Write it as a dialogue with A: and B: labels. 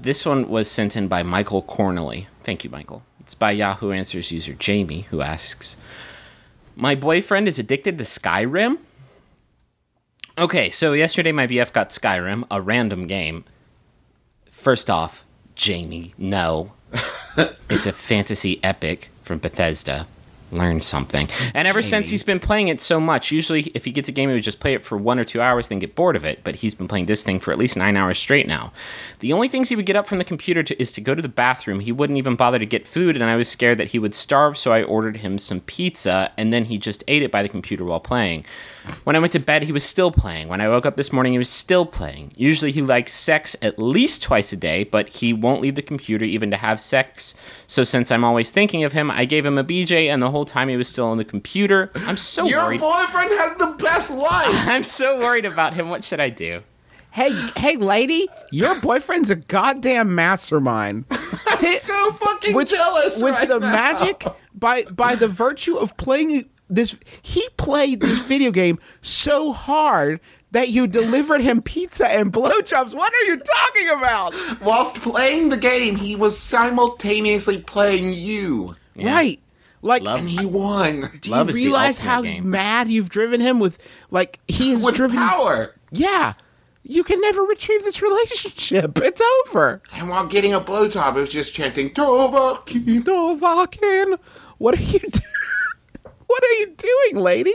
A: This one was sent in by Michael Cornely. Thank you, Michael. It's by Yahoo Answers user Jamie, who asks My boyfriend is addicted to Skyrim. Okay, so yesterday my BF got Skyrim, a random game. First off, Jamie, no. it's a fantasy epic from Bethesda. Learn something. And ever since he's been playing it so much, usually if he gets a game, he would just play it for one or two hours, then get bored of it. But he's been playing this thing for at least nine hours straight now. The only things he would get up from the computer to, is to go to the bathroom. He wouldn't even bother to get food, and I was scared that he would starve, so I ordered him some pizza, and then he just ate it by the computer while playing. When I went to bed, he was still playing. When I woke up this morning, he was still playing. Usually, he likes sex at least twice a day, but he won't leave the computer even to have sex. So, since I'm always thinking of him, I gave him a BJ, and the whole time he was still on the computer. I'm so
B: Your
A: worried.
B: boyfriend has the best life.
A: I'm so worried about him. What should I do?
C: Hey, hey, lady, your boyfriend's a goddamn mastermind.
B: I'm so fucking jealous
C: with
B: right
C: the
B: now.
C: magic by by the virtue of playing this. He played this video game so hard that you delivered him pizza and blowjobs. What are you talking about?
B: Whilst playing the game, he was simultaneously playing you,
C: Right. Like,
A: Love-
B: and he won
C: do
A: Love
C: you realize how
A: game.
C: mad you've driven him with? Like, he has
B: with
C: driven.
B: power.
C: Yeah. You can never retrieve this relationship. It's over.
B: And while getting a blowjob, it was just chanting Dovahkiin.
C: Novakin. What are you doing? What are you doing, lady?